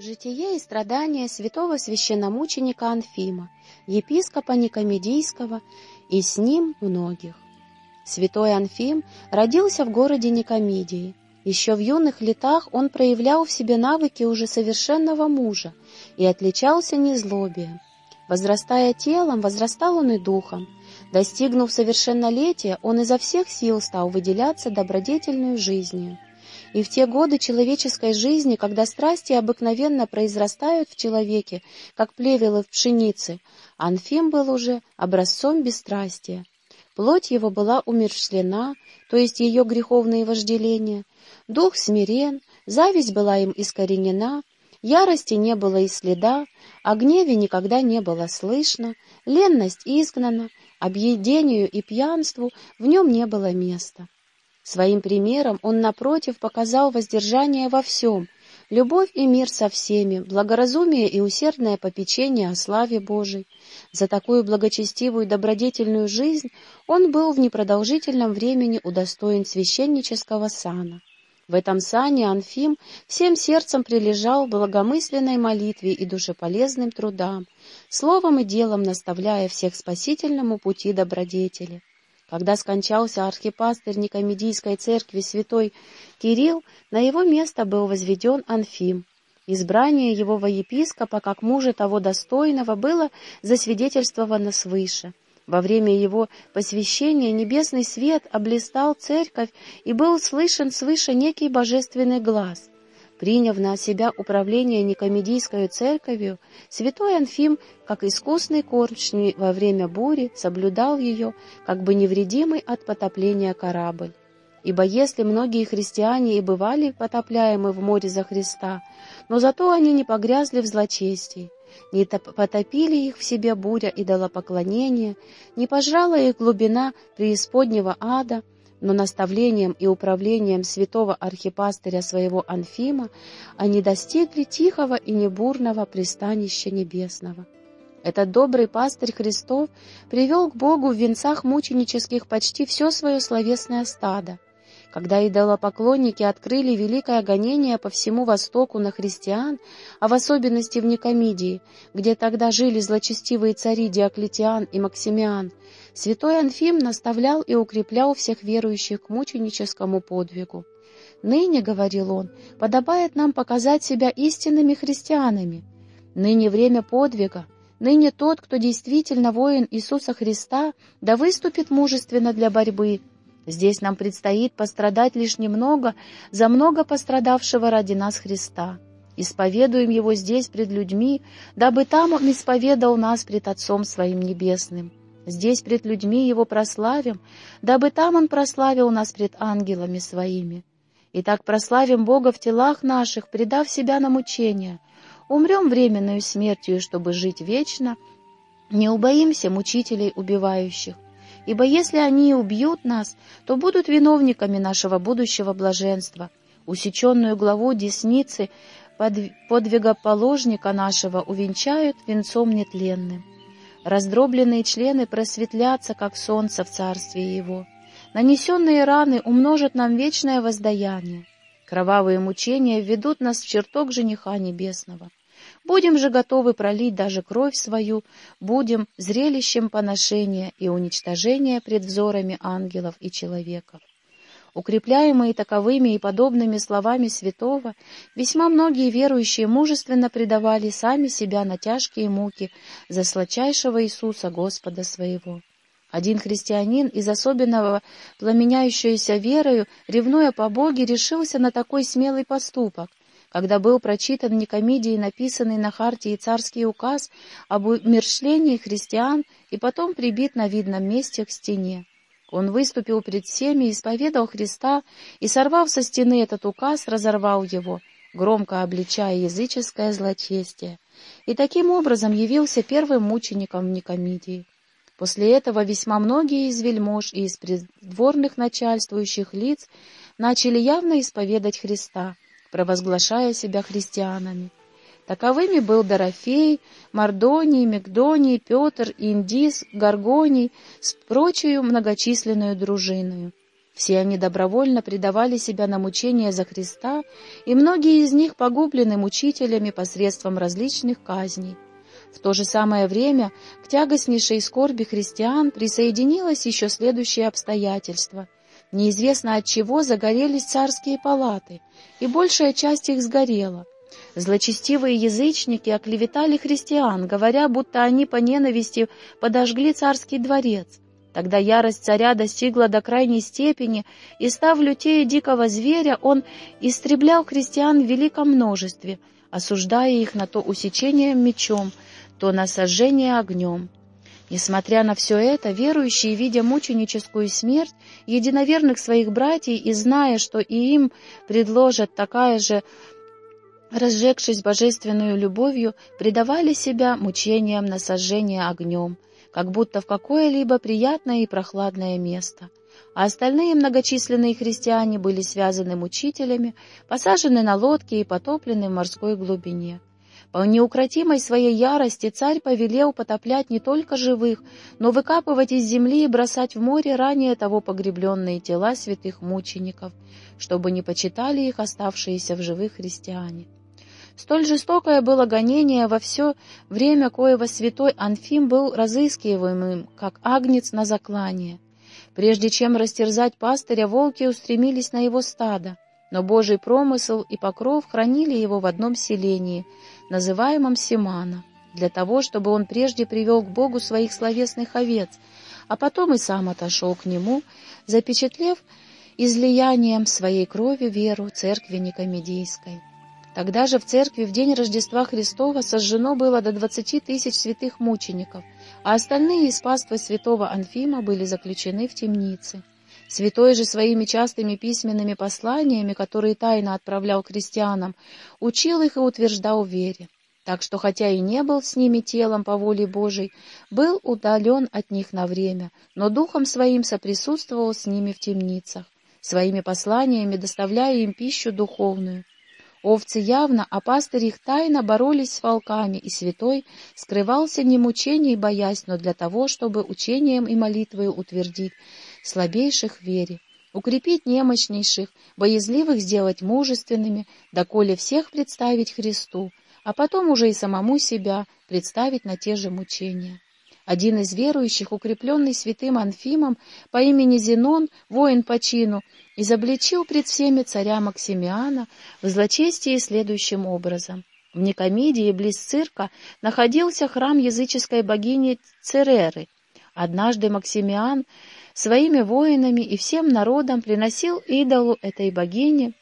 Житие и страдания святого священномученика Анфима, епископа Никомедийского, и с ним многих. Святой Анфим родился в городе Никомидии. Еще в юных летах он проявлял в себе навыки уже совершенного мужа и отличался незлобием. Возрастая телом, возрастал он и духом. Достигнув совершеннолетия, он изо всех сил стал выделяться добродетельную жизнью. И в те годы человеческой жизни, когда страсти обыкновенно произрастают в человеке, как плевелы в пшенице, Анфим был уже образцом бесстрастия. Плоть его была умерщвлена, то есть ее греховные вожделения, дух смирен, зависть была им искоренена, ярости не было и следа, о гневе никогда не было слышно, ленность изгнана, объедению и пьянству в нем не было места. Своим примером он, напротив, показал воздержание во всем, любовь и мир со всеми, благоразумие и усердное попечение о славе Божией. За такую благочестивую добродетельную жизнь он был в непродолжительном времени удостоен священнического сана. В этом сане Анфим всем сердцем прилежал благомысленной молитве и душеполезным трудам, словом и делом наставляя всех спасительному пути добродетели. Когда скончался архипастырь Никомедийской церкви святой Кирилл, на его место был возведен Анфим. Избрание его во епископа, как мужа того достойного, было засвидетельствовано свыше. Во время его посвящения небесный свет облистал церковь, и был слышен свыше некий божественный глаз — Приняв на себя управление Никомедийской церковью, святой Анфим, как искусный корчный во время бури, соблюдал ее, как бы невредимый от потопления корабль. Ибо если многие христиане и бывали потопляемы в море за Христа, но зато они не погрязли в злочестии, не потопили их в себе буря идолопоклонения, не пожрала их глубина преисподнего ада, но наставлением и управлением святого архипастыря своего Анфима они достигли тихого и небурного пристанища небесного. Этот добрый пастырь Христов привел к Богу в венцах мученических почти все свое словесное стадо. Когда идолопоклонники открыли великое гонение по всему Востоку на христиан, а в особенности в Никомидии, где тогда жили злочестивые цари Диоклетиан и Максимиан, святой Анфим наставлял и укреплял всех верующих к мученическому подвигу. «Ныне, — говорил он, — подобает нам показать себя истинными христианами. Ныне время подвига, ныне тот, кто действительно воин Иисуса Христа, да выступит мужественно для борьбы, Здесь нам предстоит пострадать лишь немного за много пострадавшего ради нас Христа. Исповедуем Его здесь пред людьми, дабы там Он исповедал нас пред Отцом Своим Небесным. Здесь пред людьми Его прославим, дабы там Он прославил нас пред ангелами Своими. Итак, прославим Бога в телах наших, предав себя на мучения. Умрем временную смертью, чтобы жить вечно. Не убоимся мучителей убивающих ибо если они убьют нас, то будут виновниками нашего будущего блаженства. Усеченную главу десницы подвига положника нашего увенчают венцом нетленным. Раздробленные члены просветлятся, как солнце в царстве его. Нанесенные раны умножат нам вечное воздаяние. Кровавые мучения введут нас в чертог жениха небесного. Будем же готовы пролить даже кровь свою, будем зрелищем поношения и уничтожения пред взорами ангелов и человеков. Укрепляемые таковыми и подобными словами святого, весьма многие верующие мужественно предавали сами себя на тяжкие муки за сладчайшего Иисуса Господа своего. Один христианин из особенного пламеняющейся верою, ревнуя по Боге, решился на такой смелый поступок когда был прочитан Никомидии написанный на Хартии царский указ об умершлении христиан и потом прибит на видном месте к стене. Он выступил пред всеми, исповедал Христа и, сорвав со стены этот указ, разорвал его, громко обличая языческое злочестие, и таким образом явился первым мучеником в Никомидии. После этого весьма многие из вельмож и из придворных начальствующих лиц начали явно исповедать Христа — провозглашая себя христианами. Таковыми был Дорофей, Мардоний, Мегдоний, Петр, Индис, Гаргоний с прочую многочисленную дружиною. Все они добровольно предавали себя на мучения за Христа, и многие из них погублены мучителями посредством различных казней. В то же самое время к тягостнейшей скорби христиан присоединилось еще следующее обстоятельство. Неизвестно от чего загорелись царские палаты, и большая часть их сгорела. Злочестивые язычники оклеветали христиан, говоря, будто они по ненависти подожгли царский дворец. Тогда ярость царя достигла до крайней степени, и, став лютее дикого зверя, он истреблял христиан в великом множестве, осуждая их на то усечение мечом, то на сожжение огнем. Несмотря на все это, верующие, видя мученическую смерть единоверных своих братьев и зная, что и им предложат такая же, разжегшись божественную любовью, предавали себя мучениям на сожжение огнем, как будто в какое-либо приятное и прохладное место. А остальные многочисленные христиане были связаны мучителями, посажены на лодки и потоплены в морской глубине. По неукротимой своей ярости царь повелел потоплять не только живых, но выкапывать из земли и бросать в море ранее того погребленные тела святых мучеников, чтобы не почитали их оставшиеся в живых христиане. Столь жестокое было гонение во все время, коего святой Анфим был разыскиваемым, как агнец на заклание. Прежде чем растерзать пастыря, волки устремились на его стадо, но Божий промысел и покров хранили его в одном селении, называемом Симана, для того, чтобы он прежде привел к Богу своих словесных овец, а потом и сам отошел к нему, запечатлев излиянием своей крови веру церкви Никомедийской. Тогда же в церкви в день Рождества Христова сожжено было до двадцати тысяч святых мучеников, а остальные из паствы святого Анфима были заключены в темнице. Святой же своими частыми письменными посланиями, которые тайно отправлял крестьянам, учил их и утверждал вере. Так что, хотя и не был с ними телом по воле Божией, был удален от них на время, но духом своим соприсутствовал с ними в темницах, своими посланиями доставляя им пищу духовную. Овцы явно, а пастырь их тайно боролись с волками, и святой скрывался не мучений боясь, но для того, чтобы учением и молитвой утвердить слабейших в вере, укрепить немощнейших, боязливых сделать мужественными, доколе всех представить Христу, а потом уже и самому себя представить на те же мучения. Один из верующих, укрепленный святым Анфимом по имени Зенон, воин по чину, изобличил пред всеми царя Максимиана в злочестии следующим образом. В Никомидии, близ цирка, находился храм языческой богини Цереры. Однажды Максимиан своими воинами и всем народом приносил идолу этой богини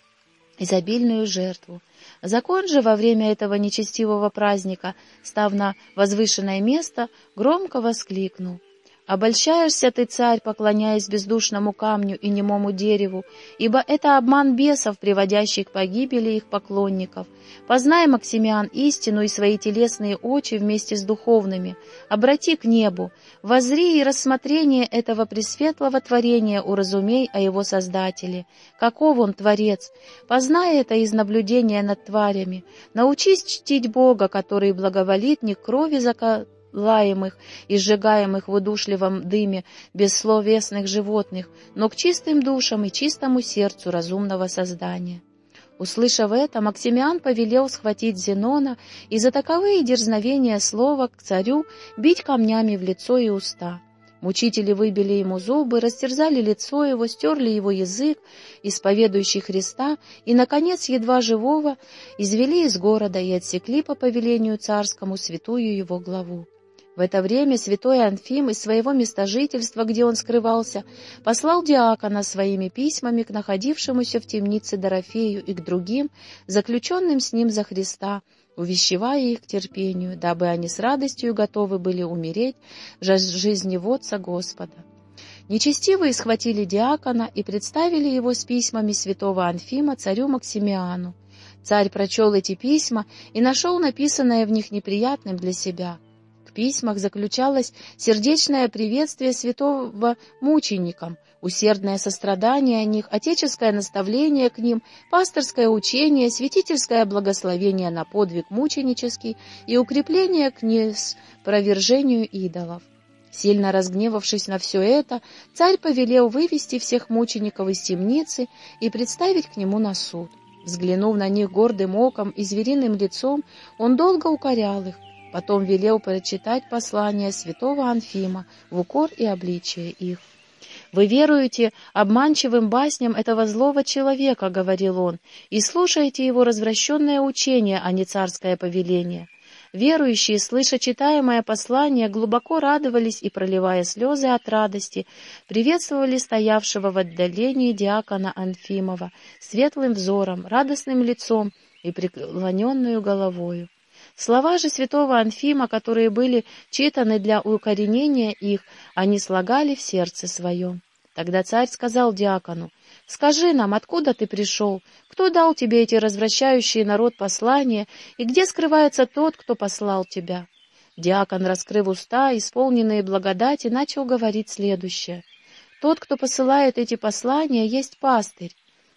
изобильную жертву. Закон же во время этого нечестивого праздника, став на возвышенное место, громко воскликнул. Обольщаешься ты, царь, поклоняясь бездушному камню и немому дереву, ибо это обман бесов, приводящий к погибели их поклонников. Познай, Максимиан, истину и свои телесные очи вместе с духовными. Обрати к небу, возри и рассмотрение этого пресветлого творения уразумей о его Создателе. Каков он, Творец? Познай это из наблюдения над тварями. Научись чтить Бога, который благоволит не крови закона, лаемых и сжигаемых в удушливом дыме бессловесных животных, но к чистым душам и чистому сердцу разумного создания. Услышав это, Максимиан повелел схватить Зенона и за таковые дерзновения слова к царю бить камнями в лицо и уста. Мучители выбили ему зубы, растерзали лицо его, стерли его язык, исповедующий Христа, и, наконец, едва живого, извели из города и отсекли по повелению царскому святую его главу. В это время святой Анфим из своего местожительства, где он скрывался, послал диакона своими письмами к находившемуся в темнице Дорофею и к другим, заключенным с ним за Христа, увещевая их к терпению, дабы они с радостью готовы были умереть за жизневодца Господа. Нечестивые схватили диакона и представили его с письмами святого Анфима царю Максимиану. Царь прочел эти письма и нашел написанное в них неприятным для себя — письмах заключалось сердечное приветствие святого мученикам, усердное сострадание о них, отеческое наставление к ним, пасторское учение, святительское благословение на подвиг мученический и укрепление к неспровержению идолов. Сильно разгневавшись на все это, царь повелел вывести всех мучеников из темницы и представить к нему на суд. Взглянув на них гордым оком и звериным лицом, он долго укорял их, потом велел прочитать послание святого Анфима в укор и обличие их. «Вы веруете обманчивым басням этого злого человека», — говорил он, — «и слушаете его развращенное учение, а не царское повеление». Верующие, слыша читаемое послание, глубоко радовались и, проливая слезы от радости, приветствовали стоявшего в отдалении диакона Анфимова светлым взором, радостным лицом и преклоненную головою. Слова же святого Анфима, которые были читаны для укоренения их, они слагали в сердце своем. Тогда царь сказал диакону, «Скажи нам, откуда ты пришел? Кто дал тебе эти развращающие народ послания, и где скрывается тот, кто послал тебя?» Диакон, раскрыв уста, исполненные благодати, начал говорить следующее. «Тот, кто посылает эти послания, есть пастырь.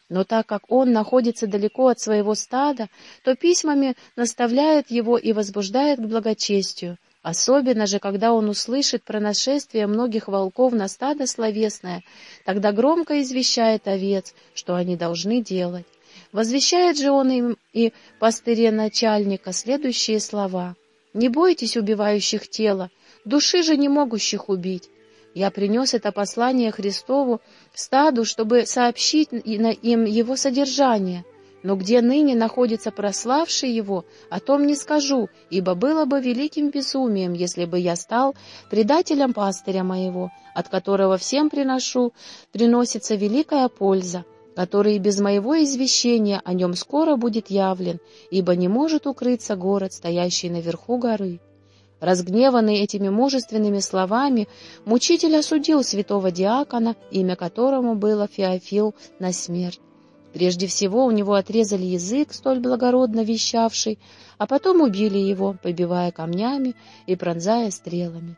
Но так как он находится далеко от своего стада, то письмами наставляет его и возбуждает к благочестию. Особенно же, когда он услышит про нашествие многих волков на стадо словесное, тогда громко извещает овец, что они должны делать. Возвещает же он им и пастыре начальника следующие слова. «Не бойтесь убивающих тела, души же не могущих убить. Я принес это послание Христову стаду, чтобы сообщить им его содержание». Но где ныне находится прославший его, о том не скажу, ибо было бы великим безумием, если бы я стал предателем пастыря моего, от которого всем приношу, приносится великая польза, который и без моего извещения о нем скоро будет явлен, ибо не может укрыться город, стоящий наверху горы. Разгневанный этими мужественными словами, мучитель осудил святого диакона, имя которому было Феофил, на смерть. Прежде всего у него отрезали язык, столь благородно вещавший, а потом убили его, побивая камнями и пронзая стрелами.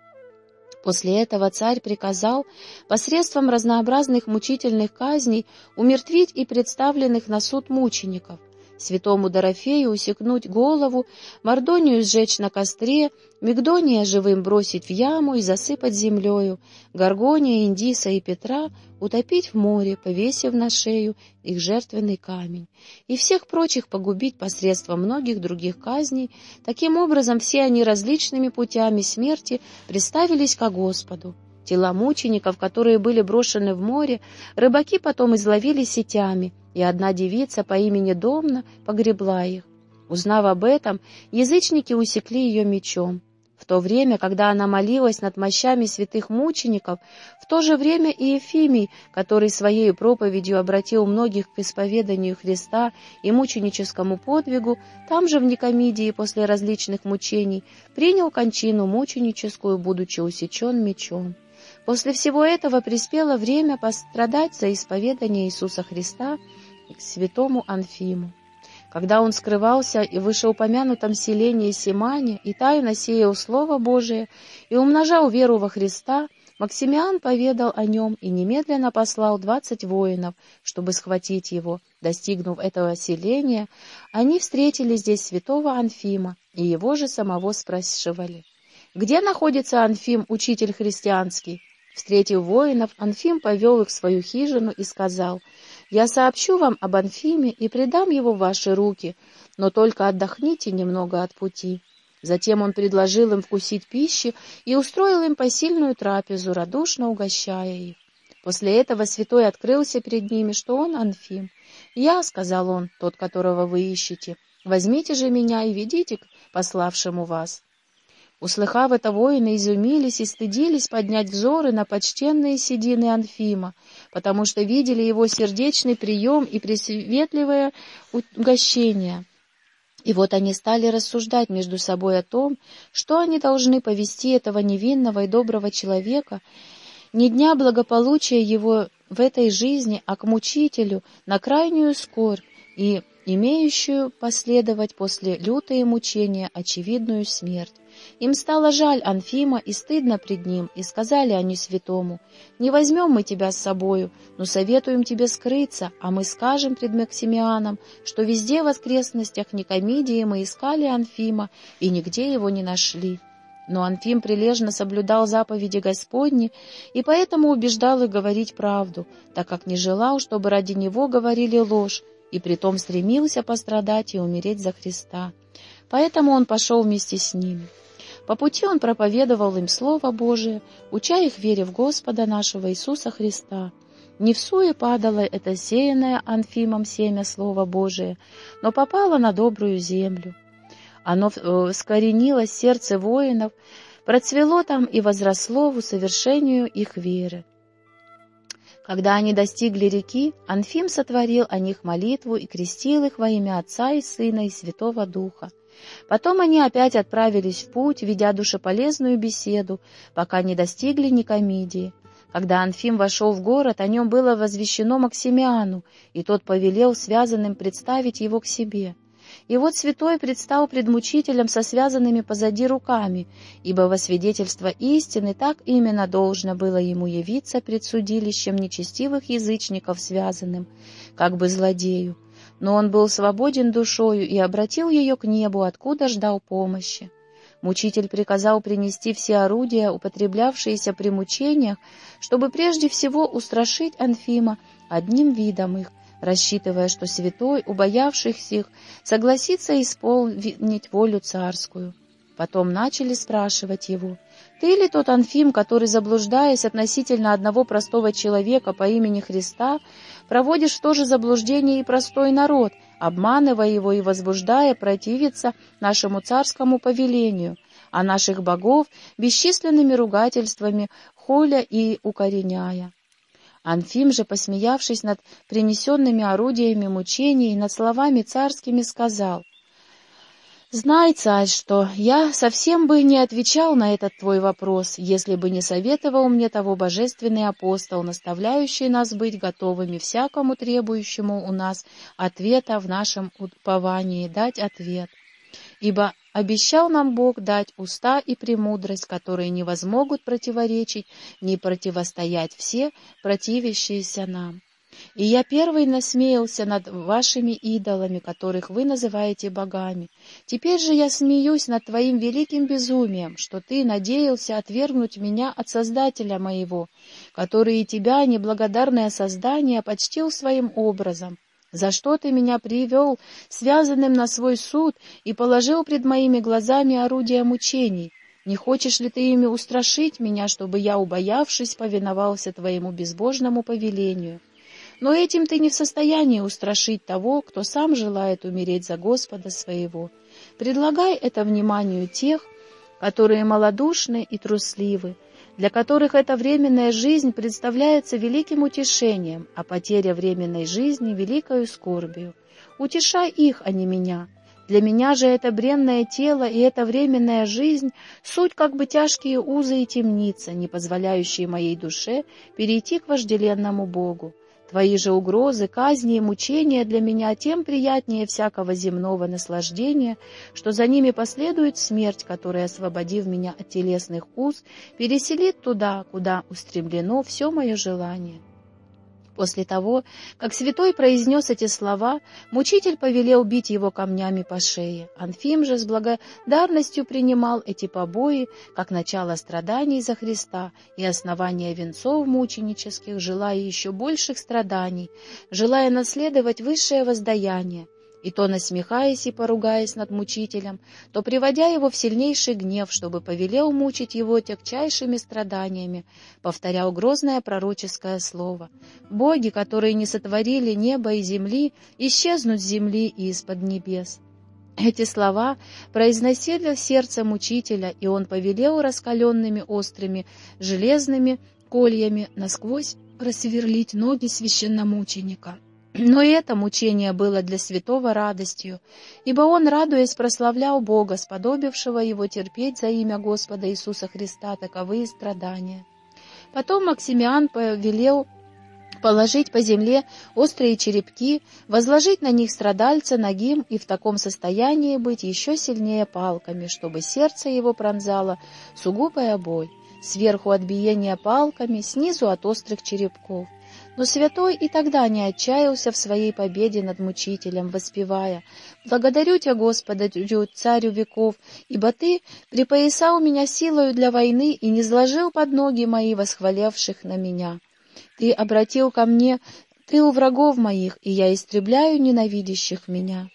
После этого царь приказал посредством разнообразных мучительных казней умертвить и представленных на суд мучеников, святому Дорофею усекнуть голову, Мордонию сжечь на костре, Мигдония живым бросить в яму и засыпать землею, Горгония, Индиса и Петра утопить в море, повесив на шею их жертвенный камень, и всех прочих погубить посредством многих других казней. Таким образом, все они различными путями смерти представились ко Господу. Тела мучеников, которые были брошены в море, рыбаки потом изловили сетями, и одна девица по имени Домна погребла их. Узнав об этом, язычники усекли ее мечом. В то время, когда она молилась над мощами святых мучеников, в то же время и Ефимий, который своей проповедью обратил многих к исповеданию Христа и мученическому подвигу, там же в Никомидии после различных мучений принял кончину мученическую, будучи усечен мечом. После всего этого приспело время пострадать за исповедание Иисуса Христа святому Анфиму. Когда он скрывался и в вышеупомянутом селении Симане и тайно сеял Слово Божие и умножал веру во Христа, Максимиан поведал о нем и немедленно послал двадцать воинов, чтобы схватить его. Достигнув этого селения, они встретили здесь святого Анфима и его же самого спрашивали. «Где находится Анфим, учитель христианский?» Встретив воинов, Анфим повел их в свою хижину и сказал, «Я сообщу вам об Анфиме и предам его в ваши руки, но только отдохните немного от пути». Затем он предложил им вкусить пищи и устроил им посильную трапезу, радушно угощая их. После этого святой открылся перед ними, что он Анфим. «Я», — сказал он, — «тот, которого вы ищете, возьмите же меня и ведите к пославшему вас». Услыхав это, воины изумились и стыдились поднять взоры на почтенные седины Анфима, потому что видели его сердечный прием и пресветливое угощение. И вот они стали рассуждать между собой о том, что они должны повести этого невинного и доброго человека, не дня благополучия его в этой жизни, а к мучителю, на крайнюю скорбь и имеющую последовать после лютые мучения очевидную смерть. Им стало жаль Анфима и стыдно пред ним, и сказали они святому, «Не возьмем мы тебя с собою, но советуем тебе скрыться, а мы скажем пред Максимианом, что везде в окрестностях Никомидии мы искали Анфима и нигде его не нашли». Но Анфим прилежно соблюдал заповеди Господни и поэтому убеждал их говорить правду, так как не желал, чтобы ради него говорили ложь, и притом стремился пострадать и умереть за Христа. Поэтому он пошел вместе с ними. По пути он проповедовал им Слово Божие, уча их вере в Господа нашего Иисуса Христа. Не в суе падало это сеянное Анфимом семя Слова Божие, но попало на добрую землю. Оно э, скоренилось в сердце воинов, процвело там и возросло в усовершению их веры. Когда они достигли реки, Анфим сотворил о них молитву и крестил их во имя Отца и Сына и Святого Духа. Потом они опять отправились в путь, ведя душеполезную беседу, пока не достигли Никомидии. Когда Анфим вошел в город, о нем было возвещено Максимиану, и тот повелел связанным представить его к себе. И вот святой предстал пред мучителем со связанными позади руками, ибо во свидетельство истины так именно должно было ему явиться пред судилищем нечестивых язычников связанным, как бы злодею. Но он был свободен душою и обратил ее к небу, откуда ждал помощи. Мучитель приказал принести все орудия, употреблявшиеся при мучениях, чтобы прежде всего устрашить Анфима одним видом их, рассчитывая, что святой, убоявшихся их, согласится исполнить волю царскую. Потом начали спрашивать его, «Ты ли тот Анфим, который, заблуждаясь относительно одного простого человека по имени Христа, проводишь в то же заблуждение и простой народ, обманывая его и возбуждая противиться нашему царскому повелению, а наших богов бесчисленными ругательствами холя и укореняя?» Анфим же, посмеявшись над принесенными орудиями мучений и над словами царскими, сказал, «Знай, царь, что я совсем бы не отвечал на этот твой вопрос, если бы не советовал мне того божественный апостол, наставляющий нас быть готовыми всякому требующему у нас ответа в нашем уповании дать ответ. Ибо обещал нам Бог дать уста и премудрость, которые не возмогут противоречить, ни противостоять все, противящиеся нам. И я первый насмеялся над вашими идолами, которых вы называете богами. Теперь же я смеюсь над твоим великим безумием, что ты надеялся отвергнуть меня от Создателя моего, который и тебя, неблагодарное создание, почтил своим образом. За что ты меня привел, связанным на свой суд, и положил пред моими глазами орудия мучений? Не хочешь ли ты ими устрашить меня, чтобы я, убоявшись, повиновался твоему безбожному повелению? Но этим ты не в состоянии устрашить того, кто сам желает умереть за Господа своего. Предлагай это вниманию тех, которые малодушны и трусливы, для которых эта временная жизнь представляется великим утешением, а потеря временной жизни — великою скорбью. Утешай их, а не меня. Для меня же это бренное тело и эта временная жизнь — суть как бы тяжкие узы и темница, не позволяющие моей душе перейти к вожделенному Богу. Твои же угрозы, казни и мучения для меня тем приятнее всякого земного наслаждения, что за ними последует смерть, которая, освободив меня от телесных уз, переселит туда, куда устремлено все мое желание. После того, как святой произнес эти слова, мучитель повелел бить его камнями по шее. Анфим же с благодарностью принимал эти побои, как начало страданий за Христа и основание венцов мученических, желая еще больших страданий, желая наследовать высшее воздаяние и то насмехаясь и поругаясь над мучителем, то приводя его в сильнейший гнев, чтобы повелел мучить его тягчайшими страданиями, повторял грозное пророческое слово. «Боги, которые не сотворили небо и земли, исчезнут с земли и из-под небес». Эти слова произносили сердце мучителя, и он повелел раскаленными острыми железными кольями насквозь просверлить ноги священномученика. Но и это мучение было для святого радостью, ибо он, радуясь, прославлял Бога, сподобившего его терпеть за имя Господа Иисуса Христа таковые страдания. Потом Максимиан повелел положить по земле острые черепки, возложить на них страдальца ногим и в таком состоянии быть еще сильнее палками, чтобы сердце его пронзало сугубая боль, сверху от биения палками, снизу от острых черепков. Но святой и тогда не отчаялся в своей победе над мучителем, воспевая «Благодарю тебя, Господа, царю веков, ибо ты припоясал меня силою для войны и не сложил под ноги мои, восхвалявших на меня. Ты обратил ко мне тыл врагов моих, и я истребляю ненавидящих меня».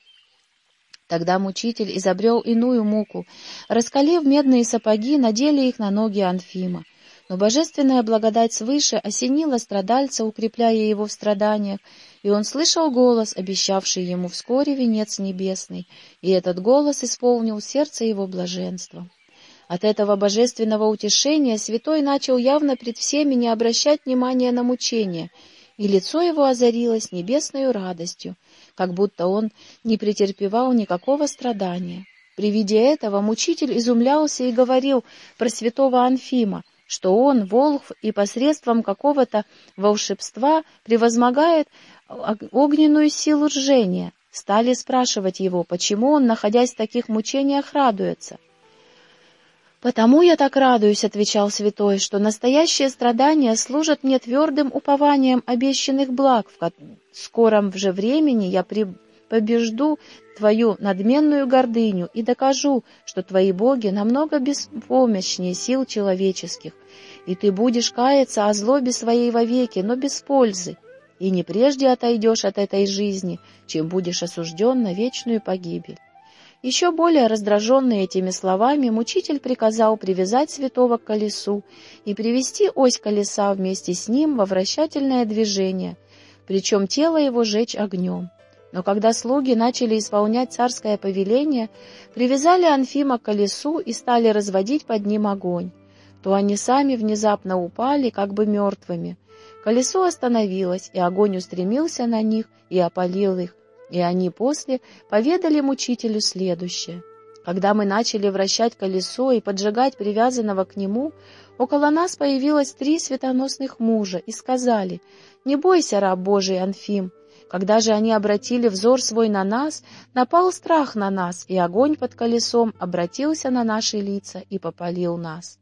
Тогда мучитель изобрел иную муку. Раскалив медные сапоги, надели их на ноги Анфима. Но божественная благодать свыше осенила страдальца, укрепляя его в страданиях, и он слышал голос, обещавший ему вскоре венец небесный, и этот голос исполнил сердце его блаженством. От этого божественного утешения святой начал явно пред всеми не обращать внимания на мучения, и лицо его озарилось небесной радостью, как будто он не претерпевал никакого страдания. При виде этого мучитель изумлялся и говорил про святого Анфима, что он, Волхв, и посредством какого-то волшебства превозмогает огненную силу ржения. Стали спрашивать его, почему он, находясь в таких мучениях, радуется. «Потому я так радуюсь», — отвечал святой, — «что настоящие страдания служат мне твердым упованием обещанных благ, в скором же времени я при... побежду твою надменную гордыню и докажу, что твои боги намного беспомощнее сил человеческих, и ты будешь каяться о злобе своей вовеки, но без пользы, и не прежде отойдешь от этой жизни, чем будешь осужден на вечную погибель. Еще более раздраженный этими словами, мучитель приказал привязать святого к колесу и привести ось колеса вместе с ним во вращательное движение, причем тело его жечь огнем. Но когда слуги начали исполнять царское повеление, привязали Анфима к колесу и стали разводить под ним огонь, то они сами внезапно упали, как бы мертвыми. Колесо остановилось, и огонь устремился на них и опалил их, и они после поведали мучителю следующее. Когда мы начали вращать колесо и поджигать привязанного к нему, около нас появилось три светоносных мужа и сказали, «Не бойся, раб Божий Анфим, когда же они обратили взор свой на нас, напал страх на нас, и огонь под колесом обратился на наши лица и попалил нас.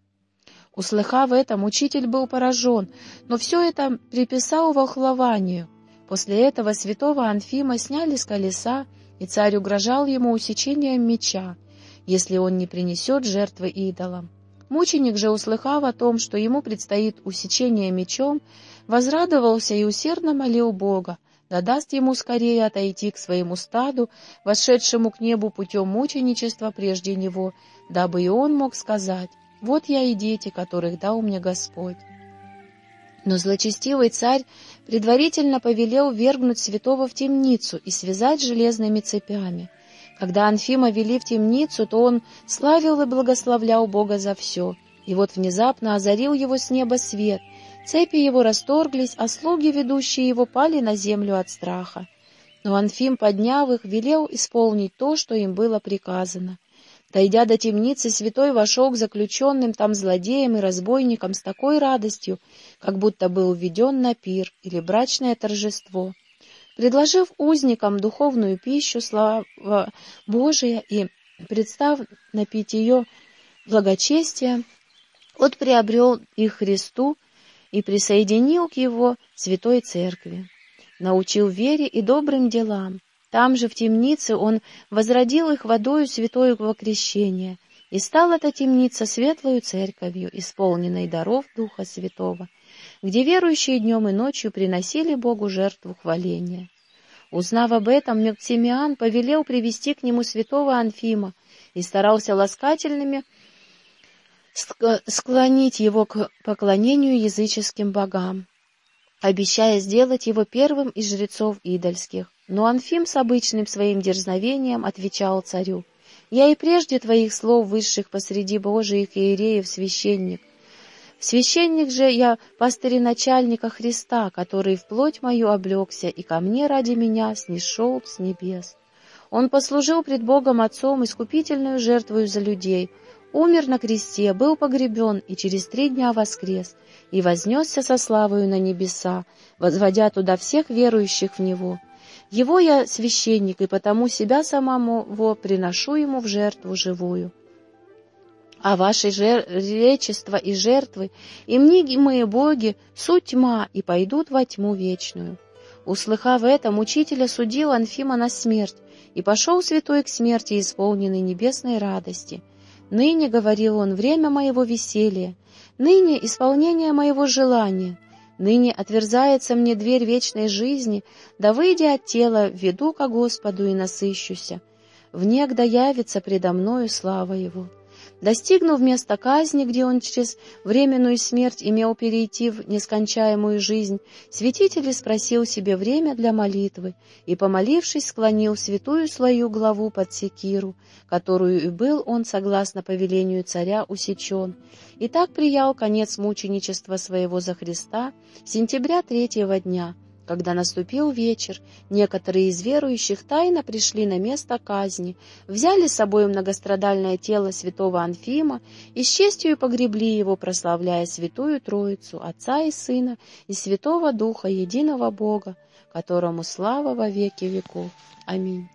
Услыхав это, учитель был поражен, но все это приписал волхлованию. После этого святого Анфима сняли с колеса, и царь угрожал ему усечением меча, если он не принесет жертвы идолам. Мученик же, услыхав о том, что ему предстоит усечение мечом, возрадовался и усердно молил Бога, да даст ему скорее отойти к своему стаду, вошедшему к небу путем мученичества прежде него, дабы и он мог сказать, «Вот я и дети, которых дал мне Господь». Но злочестивый царь предварительно повелел вергнуть святого в темницу и связать железными цепями. Когда Анфима вели в темницу, то он славил и благословлял Бога за все. И вот внезапно озарил его с неба свет — Цепи его расторглись, а слуги, ведущие его, пали на землю от страха. Но Анфим, подняв их, велел исполнить то, что им было приказано. Дойдя до темницы, святой вошел к заключенным там злодеям и разбойникам с такой радостью, как будто был введен на пир или брачное торжество. Предложив узникам духовную пищу, слава Божия и представ на питье благочестия, он приобрел их Христу, и присоединил к его святой церкви, научил вере и добрым делам. Там же, в темнице, он возродил их водою святого крещения, и стала эта темница светлою церковью, исполненной даров Духа Святого, где верующие днем и ночью приносили Богу жертву хваления. Узнав об этом, Мектимиан повелел привести к нему святого Анфима и старался ласкательными склонить его к поклонению языческим богам, обещая сделать его первым из жрецов идольских. Но Анфим с обычным своим дерзновением отвечал царю, «Я и прежде твоих слов высших посреди Божиих иереев священник. Священник же я пастыри начальника Христа, который в плоть мою облегся и ко мне ради меня снишел с небес. Он послужил пред Богом Отцом искупительную жертвою за людей, умер на кресте, был погребен и через три дня воскрес, и вознесся со славою на небеса, возводя туда всех верующих в Него. Его я священник, и потому себя самому приношу Ему в жертву живую. а ваши жер... речества и жертвы, и мнимые боги — суть тьма, и пойдут во тьму вечную». Услыхав это, мучитель осудил Анфима на смерть, и пошел святой к смерти, исполненный небесной радости. «Ныне, — говорил он, — время моего веселья, ныне исполнение моего желания, ныне отверзается мне дверь вечной жизни, да, выйдя от тела, веду ко Господу и насыщуся, внегда явится предо мною слава Его». Достигнув места казни, где он через временную смерть имел перейти в нескончаемую жизнь, святитель спросил себе время для молитвы и, помолившись, склонил святую свою главу под секиру, которую и был он, согласно повелению царя, усечен, и так приял конец мученичества своего за Христа сентября третьего дня — когда наступил вечер, некоторые из верующих тайно пришли на место казни, взяли с собой многострадальное тело святого Анфима и с честью погребли его, прославляя святую Троицу, Отца и Сына и Святого Духа, единого Бога, которому слава во веки веков. Аминь.